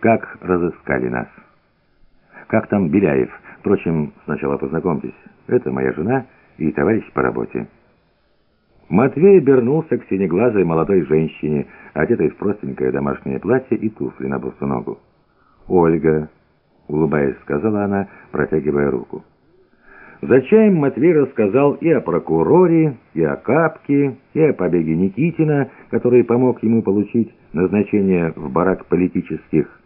как разыскали нас. Как там Беляев? Впрочем, сначала познакомьтесь. Это моя жена и товарищ по работе». Матвей обернулся к синеглазой молодой женщине, одетой в простенькое домашнее платье и туфли на босу ногу. «Ольга», — улыбаясь, сказала она, протягивая руку. За чаем Матвей рассказал и о прокуроре, и о Капке, и о побеге Никитина, который помог ему получить назначение в барак политических.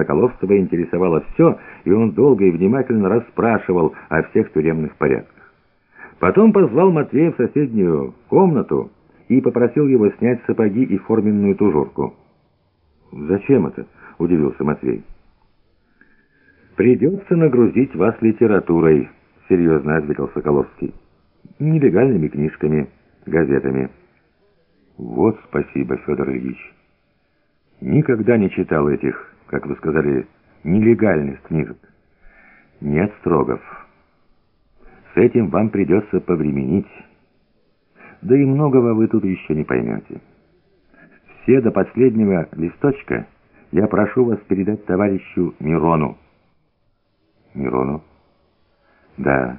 Соколовцева интересовало все, и он долго и внимательно расспрашивал о всех тюремных порядках. Потом позвал Матвея в соседнюю комнату и попросил его снять сапоги и форменную тужурку. «Зачем это?» — удивился Матвей. «Придется нагрузить вас литературой», — серьезно ответил Соколовский. «Нелегальными книжками, газетами». «Вот спасибо, Федор Ильич. Никогда не читал этих, как вы сказали, нелегальных книжек. Нет, Строгов». С этим вам придется повременить. Да и многого вы тут еще не поймете. Все до последнего листочка я прошу вас передать товарищу Мирону. Мирону? Да.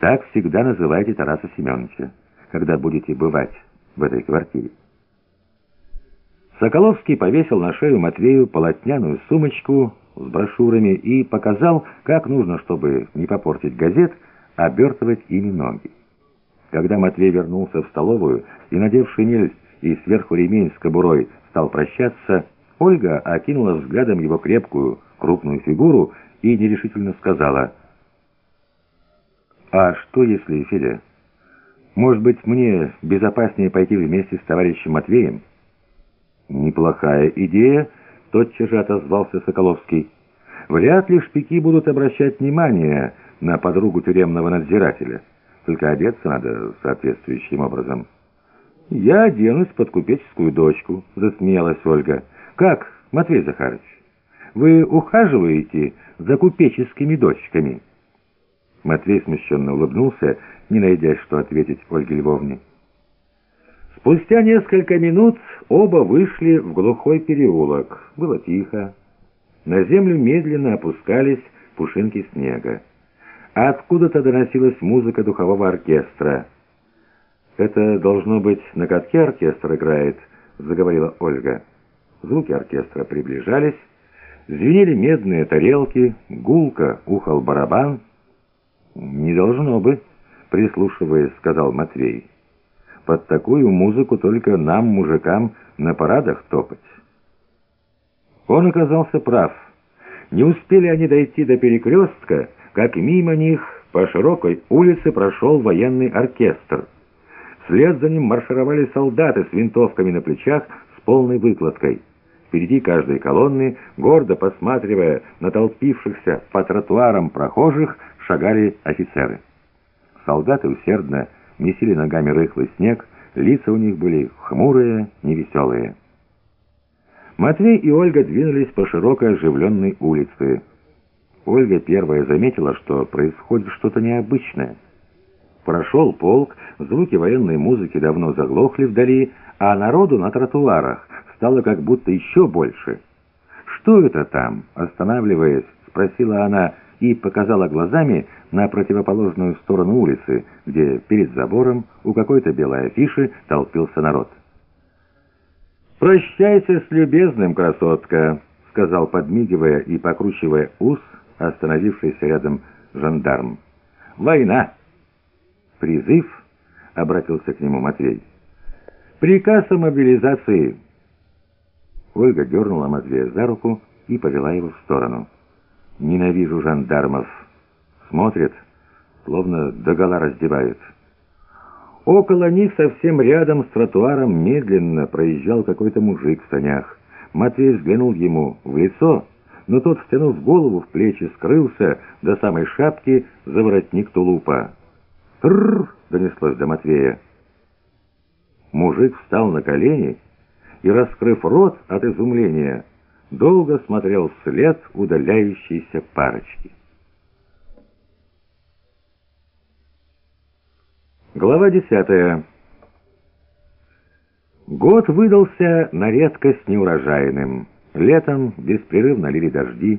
Так всегда называйте Тараса Семеновича, когда будете бывать в этой квартире. Соколовский повесил на шею Матвею полотняную сумочку с брошюрами и показал, как нужно, чтобы не попортить газет, обертывать ими ноги. Когда Матвей вернулся в столовую и, надев шинель и сверху ремень с кобурой, стал прощаться, Ольга окинула взглядом его крепкую, крупную фигуру и нерешительно сказала, «А что если, Федя, может быть, мне безопаснее пойти вместе с товарищем Матвеем?» «Неплохая идея», — тотчас же отозвался Соколовский. «Вряд ли шпики будут обращать внимание на подругу тюремного надзирателя. Только одеться надо соответствующим образом. «Я оденусь под купеческую дочку», — засмеялась Ольга. «Как, Матвей Захарович, вы ухаживаете за купеческими дочками?» Матвей смущенно улыбнулся, не найдя, что ответить Ольге Львовне. Спустя несколько минут оба вышли в глухой переулок. Было тихо. На землю медленно опускались пушинки снега. А откуда-то доносилась музыка духового оркестра. «Это, должно быть, на катке оркестр играет», — заговорила Ольга. Звуки оркестра приближались, звенели медные тарелки, гулко ухал барабан. «Не должно бы», — прислушиваясь, сказал Матвей. «Под такую музыку только нам, мужикам, на парадах топать». Он оказался прав. Не успели они дойти до перекрестка, как мимо них по широкой улице прошел военный оркестр. Вслед за ним маршировали солдаты с винтовками на плечах с полной выкладкой. Впереди каждой колонны, гордо посматривая на толпившихся по тротуарам прохожих, шагали офицеры. Солдаты усердно месили ногами рыхлый снег, лица у них были хмурые, невеселые. Матвей и Ольга двинулись по широкой оживленной улице. Ольга первая заметила, что происходит что-то необычное. Прошел полк, звуки военной музыки давно заглохли вдали, а народу на тротуарах стало как будто еще больше. «Что это там?» — останавливаясь, спросила она и показала глазами на противоположную сторону улицы, где перед забором у какой-то белой афиши толпился народ. «Прощайся с любезным, красотка», — сказал, подмигивая и покручивая ус, остановившийся рядом жандарм. «Война!» «Призыв?» — обратился к нему Матвей. «Приказ о мобилизации!» Ольга дернула Матвея за руку и повела его в сторону. «Ненавижу жандармов!» Смотрят, словно догола раздевают. Около них, совсем рядом с тротуаром, медленно проезжал какой-то мужик в санях. Матвей взглянул ему в лицо — но тот, втянув голову в плечи, скрылся до самой шапки за воротник тулупа. «Трррр!» — донеслось до Матвея. Мужик встал на колени и, раскрыв рот от изумления, долго смотрел вслед удаляющейся парочки. Глава десятая. Год выдался на редкость неурожайным. Летом беспрерывно лили дожди,